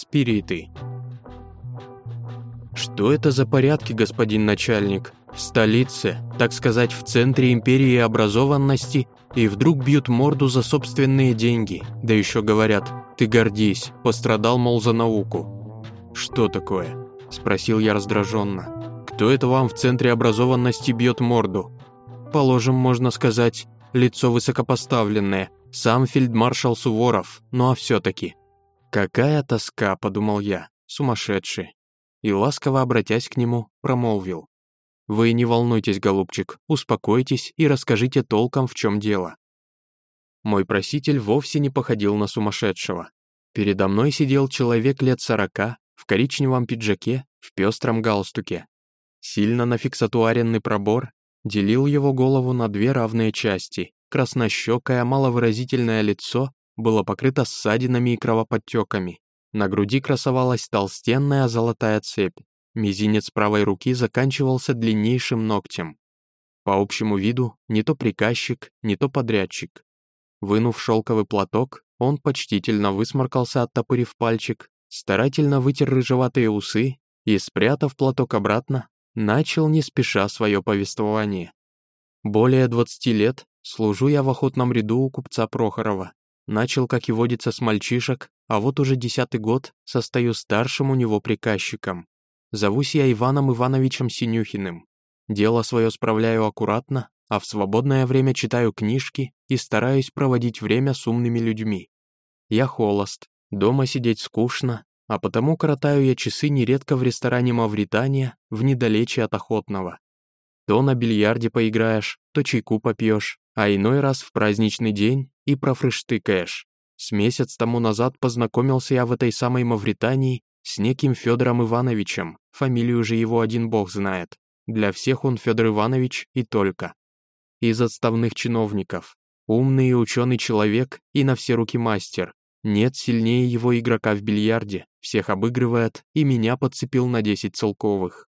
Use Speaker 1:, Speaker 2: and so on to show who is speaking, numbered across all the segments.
Speaker 1: Спириты. Что это за порядки, господин начальник? В столице, так сказать, в центре империи образованности, и вдруг бьют морду за собственные деньги. Да еще говорят, ты гордись, пострадал, мол, за науку. Что такое? Спросил я раздраженно. Кто это вам в центре образованности бьет морду? Положим, можно сказать, лицо высокопоставленное, сам фельдмаршал Суворов, ну а все-таки. «Какая тоска», — подумал я, сумасшедший. И ласково обратясь к нему, промолвил. «Вы не волнуйтесь, голубчик, успокойтесь и расскажите толком, в чем дело». Мой проситель вовсе не походил на сумасшедшего. Передо мной сидел человек лет сорока, в коричневом пиджаке, в пестром галстуке. Сильно нафиксатуаренный пробор делил его голову на две равные части. Краснощекое, маловыразительное лицо было покрыто ссадинами и кровоподтеками. На груди красовалась толстенная золотая цепь. Мизинец правой руки заканчивался длиннейшим ногтем. По общему виду, не то приказчик, не то подрядчик. Вынув шелковый платок, он почтительно высморкался, оттопырив пальчик, старательно вытер рыжеватые усы и, спрятав платок обратно, начал не спеша свое повествование. Более 20 лет служу я в охотном ряду у купца Прохорова. Начал, как и водится, с мальчишек, а вот уже десятый год состою старшим у него приказчиком. Зовусь я Иваном Ивановичем Синюхиным. Дело свое справляю аккуратно, а в свободное время читаю книжки и стараюсь проводить время с умными людьми. Я холост, дома сидеть скучно, а потому коротаю я часы нередко в ресторане Мавритания в недалече от Охотного. То на бильярде поиграешь, то чайку попьешь, а иной раз в праздничный день и профрыштыкаешь. С месяц тому назад познакомился я в этой самой Мавритании с неким Федором Ивановичем, фамилию же его один бог знает. Для всех он Федор Иванович и только. Из отставных чиновников. Умный и ученый человек и на все руки мастер. Нет сильнее его игрока в бильярде, всех обыгрывает и меня подцепил на 10 целковых.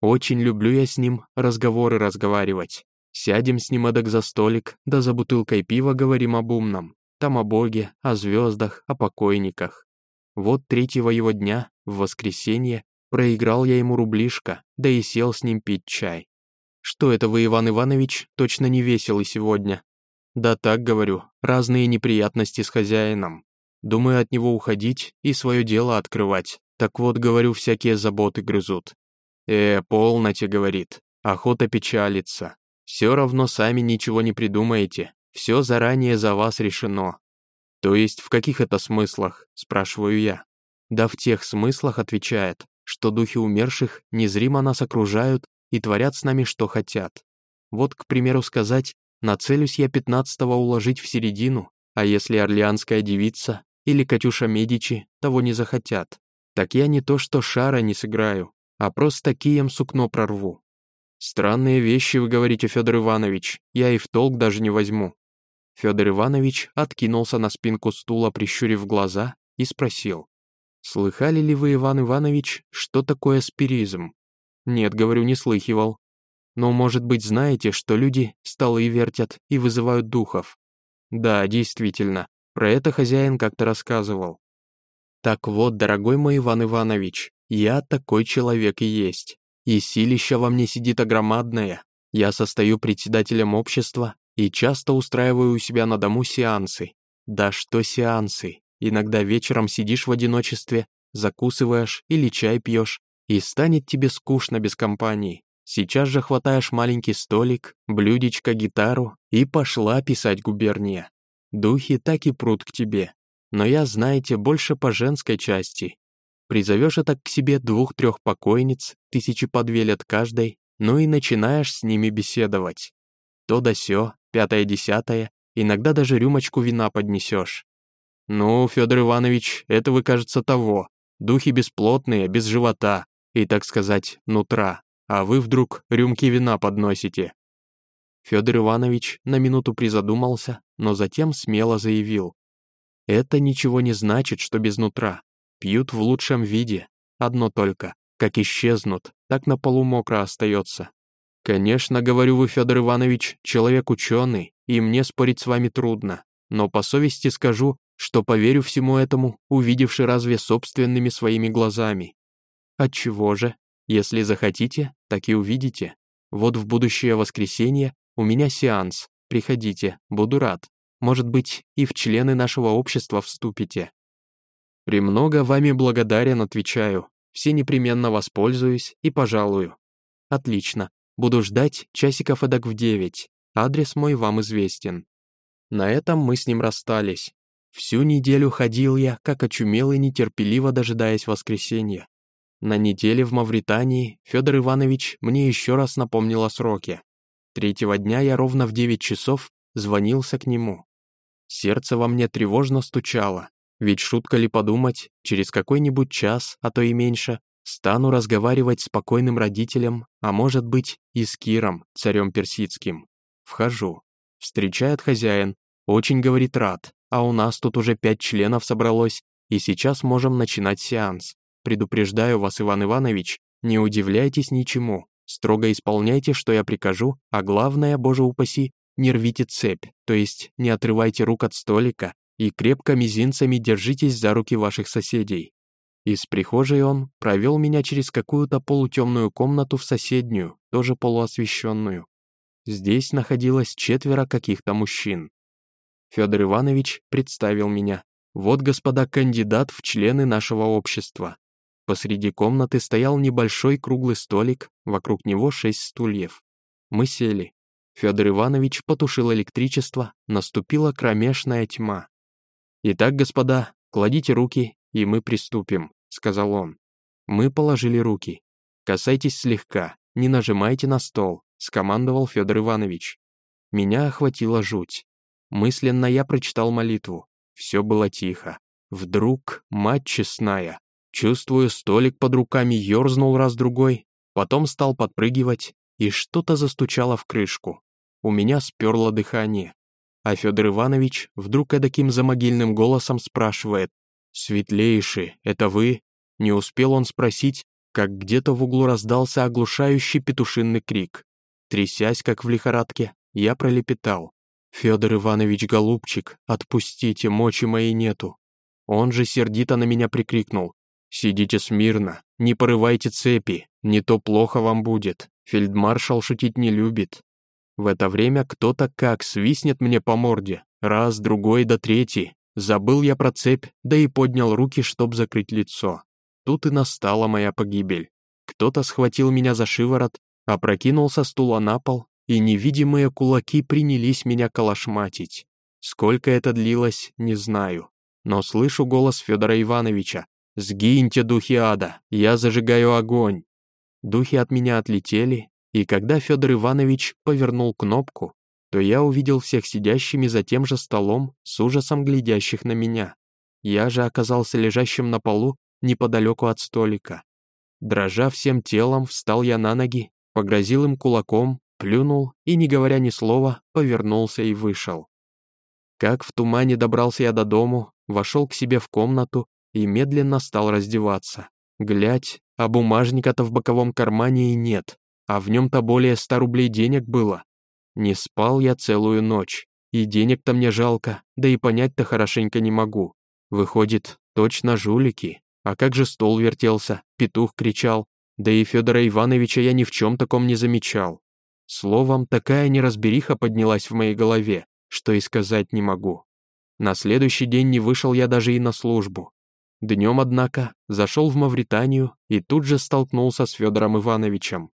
Speaker 1: Очень люблю я с ним разговоры разговаривать. Сядем с ним эдак за столик, да за бутылкой пива говорим об умном. Там о Боге, о звездах, о покойниках. Вот третьего его дня, в воскресенье, проиграл я ему рублишко, да и сел с ним пить чай. Что это вы, Иван Иванович, точно не веселый сегодня? Да так, говорю, разные неприятности с хозяином. Думаю от него уходить и свое дело открывать. Так вот, говорю, всякие заботы грызут. Э, полноте, говорит, охота печалиться. Все равно сами ничего не придумаете, все заранее за вас решено. То есть в каких это смыслах, спрашиваю я. Да в тех смыслах отвечает, что духи умерших незримо нас окружают и творят с нами что хотят. Вот, к примеру, сказать, нацелюсь я пятнадцатого уложить в середину, а если орлеанская девица или Катюша Медичи того не захотят, так я не то что шара не сыграю, а просто кием сукно прорву. «Странные вещи вы говорите, Федор Иванович, я и в толк даже не возьму». Федор Иванович откинулся на спинку стула, прищурив глаза, и спросил. «Слыхали ли вы, Иван Иванович, что такое спиризм?» «Нет, говорю, не слыхивал. Но, может быть, знаете, что люди столы вертят и вызывают духов?» «Да, действительно, про это хозяин как-то рассказывал». «Так вот, дорогой мой Иван Иванович, я такой человек и есть. И силища во мне сидит огромадное. Я состою председателем общества и часто устраиваю у себя на дому сеансы. Да что сеансы? Иногда вечером сидишь в одиночестве, закусываешь или чай пьешь, и станет тебе скучно без компании. Сейчас же хватаешь маленький столик, блюдечко, гитару и пошла писать губерния. Духи так и прут к тебе. Но я, знаете, больше по женской части. Призовешь это к себе двух-трех покойниц, тысячи по две каждой, ну и начинаешь с ними беседовать. То да сё, пятое-десятое, иногда даже рюмочку вина поднесешь. Ну, Федор Иванович, это вы, кажется, того. Духи бесплотные, без живота, и, так сказать, нутра, а вы вдруг рюмки вина подносите. Федор Иванович на минуту призадумался, но затем смело заявил. Это ничего не значит, что без нутра. Пьют в лучшем виде. Одно только. Как исчезнут, так на полу мокро остается. Конечно, говорю вы, Федор Иванович, человек ученый, и мне спорить с вами трудно. Но по совести скажу, что поверю всему этому, увидевши разве собственными своими глазами. Отчего же? Если захотите, так и увидите. Вот в будущее воскресенье у меня сеанс. Приходите, буду рад. Может быть, и в члены нашего общества вступите. Премного вами благодарен, отвечаю. Все непременно воспользуюсь и пожалую. Отлично. Буду ждать часиков эдак в девять. Адрес мой вам известен. На этом мы с ним расстались. Всю неделю ходил я, как очумелый, нетерпеливо дожидаясь воскресенья. На неделе в Мавритании Федор Иванович мне еще раз напомнил о сроке. Третьего дня я ровно в девять часов звонился к нему. Сердце во мне тревожно стучало, ведь шутка ли подумать, через какой-нибудь час, а то и меньше, стану разговаривать с покойным родителем, а может быть и с Киром, царем персидским. Вхожу. Встречает хозяин, очень, говорит, рад, а у нас тут уже пять членов собралось, и сейчас можем начинать сеанс. Предупреждаю вас, Иван Иванович, не удивляйтесь ничему, строго исполняйте, что я прикажу, а главное, боже упаси, не рвите цепь, то есть не отрывайте рук от столика и крепко мизинцами держитесь за руки ваших соседей. Из прихожей он провел меня через какую-то полутемную комнату в соседнюю, тоже полуосвещенную. Здесь находилось четверо каких-то мужчин. Федор Иванович представил меня. Вот, господа, кандидат в члены нашего общества. Посреди комнаты стоял небольшой круглый столик, вокруг него шесть стульев. Мы сели. Федор Иванович потушил электричество, наступила кромешная тьма. «Итак, господа, кладите руки, и мы приступим», — сказал он. Мы положили руки. «Касайтесь слегка, не нажимайте на стол», — скомандовал Федор Иванович. Меня охватила жуть. Мысленно я прочитал молитву. Все было тихо. Вдруг, мать честная, чувствую, столик под руками ерзнул раз-другой, потом стал подпрыгивать, и что-то застучало в крышку. У меня сперло дыхание. А Федор Иванович вдруг эдаким замогильным голосом спрашивает, «Светлейший, это вы?» Не успел он спросить, как где-то в углу раздался оглушающий петушинный крик. Трясясь, как в лихорадке, я пролепетал. «Федор Иванович, голубчик, отпустите, мочи моей нету». Он же сердито на меня прикрикнул. «Сидите смирно, не порывайте цепи, не то плохо вам будет. Фельдмаршал шутить не любит». В это время кто-то как свистнет мне по морде. Раз, другой да третий. Забыл я про цепь, да и поднял руки, чтоб закрыть лицо. Тут и настала моя погибель. Кто-то схватил меня за шиворот, опрокинул со стула на пол, и невидимые кулаки принялись меня колошматить. Сколько это длилось, не знаю. Но слышу голос Федора Ивановича. «Сгиньте, духи ада, я зажигаю огонь!» Духи от меня отлетели, и когда Федор Иванович повернул кнопку, то я увидел всех сидящими за тем же столом, с ужасом глядящих на меня. Я же оказался лежащим на полу неподалеку от столика. Дрожа всем телом, встал я на ноги, погрозил им кулаком, плюнул и, не говоря ни слова, повернулся и вышел. Как в тумане добрался я до дому, вошел к себе в комнату и медленно стал раздеваться. Глядь, а бумажника-то в боковом кармане и нет, а в нем-то более ста рублей денег было. Не спал я целую ночь, и денег-то мне жалко, да и понять-то хорошенько не могу. Выходит, точно жулики. А как же стол вертелся, петух кричал, да и Федора Ивановича я ни в чем таком не замечал. Словом, такая неразбериха поднялась в моей голове, что и сказать не могу. На следующий день не вышел я даже и на службу. Днем, однако, зашел в Мавританию и тут же столкнулся с Федором Ивановичем.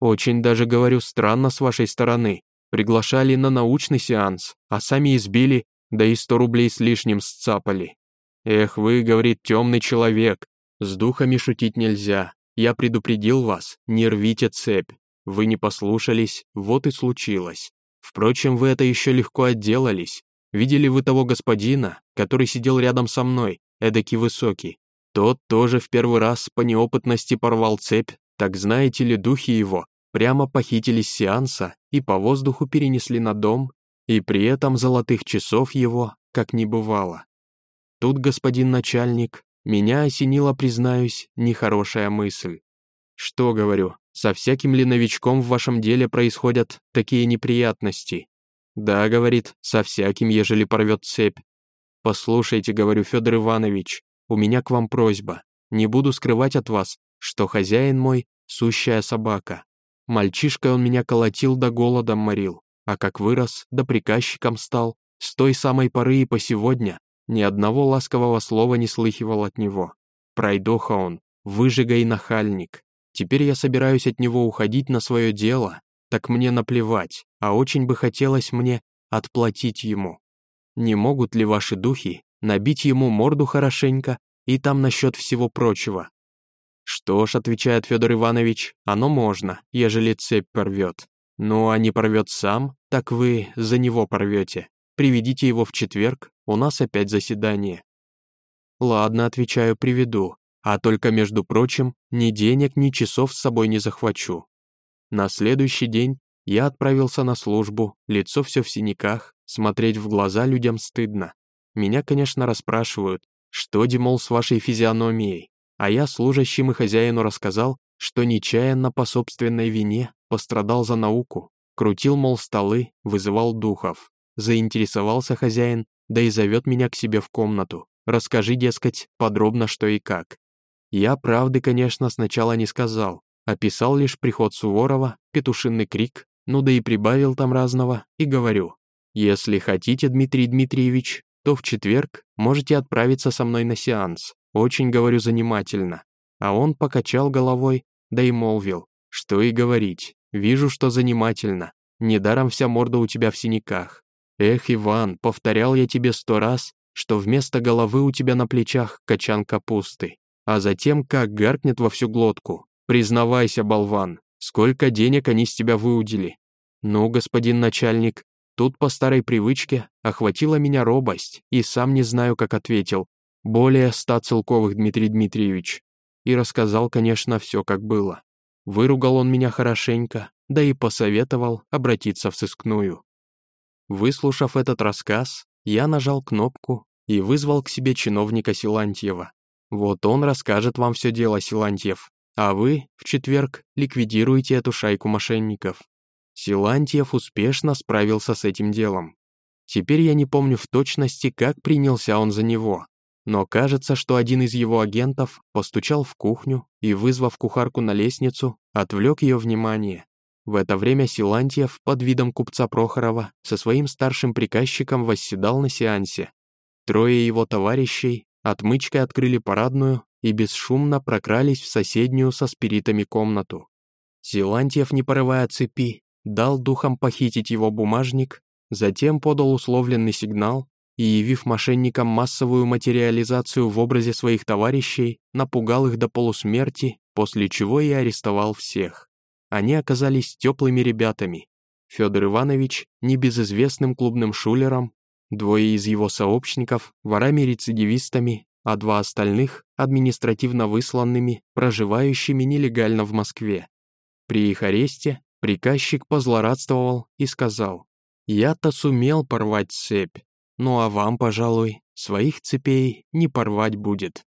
Speaker 1: Очень даже, говорю, странно с вашей стороны. Приглашали на научный сеанс, а сами избили, да и сто рублей с лишним сцапали. «Эх вы, — говорит, — темный человек, с духами шутить нельзя. Я предупредил вас, не рвите цепь. Вы не послушались, вот и случилось. Впрочем, вы это еще легко отделались. Видели вы того господина, который сидел рядом со мной, эдакий высокий? Тот тоже в первый раз по неопытности порвал цепь, так знаете ли, духи его прямо похитили с сеанса и по воздуху перенесли на дом, и при этом золотых часов его как не бывало. Тут, господин начальник, меня осенила, признаюсь, нехорошая мысль. Что, говорю, со всяким ли новичком в вашем деле происходят такие неприятности? Да, говорит, со всяким, ежели порвет цепь. «Послушайте, — говорю, Федор Иванович, — у меня к вам просьба. Не буду скрывать от вас, что хозяин мой — сущая собака. Мальчишкой он меня колотил да голодом морил, а как вырос, да приказчиком стал, с той самой поры и по сегодня ни одного ласкового слова не слыхивал от него. Пройдоха он, выжига и нахальник. Теперь я собираюсь от него уходить на свое дело, так мне наплевать, а очень бы хотелось мне отплатить ему. Не могут ли ваши духи набить ему морду хорошенько и там насчет всего прочего? Что ж, отвечает Федор Иванович, оно можно, ежели цепь порвет. Ну, а не порвет сам, так вы за него порвете. Приведите его в четверг, у нас опять заседание. Ладно, отвечаю, приведу, а только, между прочим, ни денег, ни часов с собой не захвачу. На следующий день я отправился на службу, лицо все в синяках, смотреть в глаза людям стыдно. Меня, конечно, расспрашивают, что, Димол, с вашей физиономией? А я служащим и хозяину рассказал, что нечаянно по собственной вине пострадал за науку, крутил, мол, столы, вызывал духов. Заинтересовался хозяин, да и зовет меня к себе в комнату. Расскажи, дескать, подробно что и как. Я правды, конечно, сначала не сказал, описал лишь приход Суворова, петушиный крик, ну да и прибавил там разного, и говорю, если хотите, Дмитрий Дмитриевич, то в четверг можете отправиться со мной на сеанс, очень, говорю, занимательно. А он покачал головой, да и молвил, что и говорить, вижу, что занимательно, недаром вся морда у тебя в синяках. Эх, Иван, повторял я тебе сто раз, что вместо головы у тебя на плечах качан капусты, а затем как гаркнет во всю глотку. Признавайся, болван, сколько денег они с тебя выудили. Ну, господин начальник, тут по старой привычке охватила меня робость, и сам не знаю, как ответил. Более ста целковых, Дмитрий Дмитриевич. И рассказал, конечно, все как было. Выругал он меня хорошенько, да и посоветовал обратиться в сыскную. Выслушав этот рассказ, я нажал кнопку и вызвал к себе чиновника Силантьева. Вот он расскажет вам все дело, Силантьев, а вы в четверг ликвидируете эту шайку мошенников. Силантьев успешно справился с этим делом. Теперь я не помню в точности, как принялся он за него, но кажется, что один из его агентов постучал в кухню и, вызвав кухарку на лестницу, отвлек ее внимание. В это время Силантьев под видом купца Прохорова со своим старшим приказчиком восседал на сеансе. Трое его товарищей отмычкой открыли парадную и бесшумно прокрались в соседнюю со спиритами комнату. Силантьев, не порывая цепи, дал духом похитить его бумажник, затем подал условленный сигнал и, явив мошенникам массовую материализацию в образе своих товарищей, напугал их до полусмерти, после чего и арестовал всех. Они оказались теплыми ребятами. Федор Иванович небезызвестным клубным шулером, двое из его сообщников ворами-рецидивистами, а два остальных административно высланными, проживающими нелегально в Москве. При их аресте приказчик позлорадствовал и сказал, «Я-то сумел порвать цепь, ну а вам, пожалуй, своих цепей не порвать будет».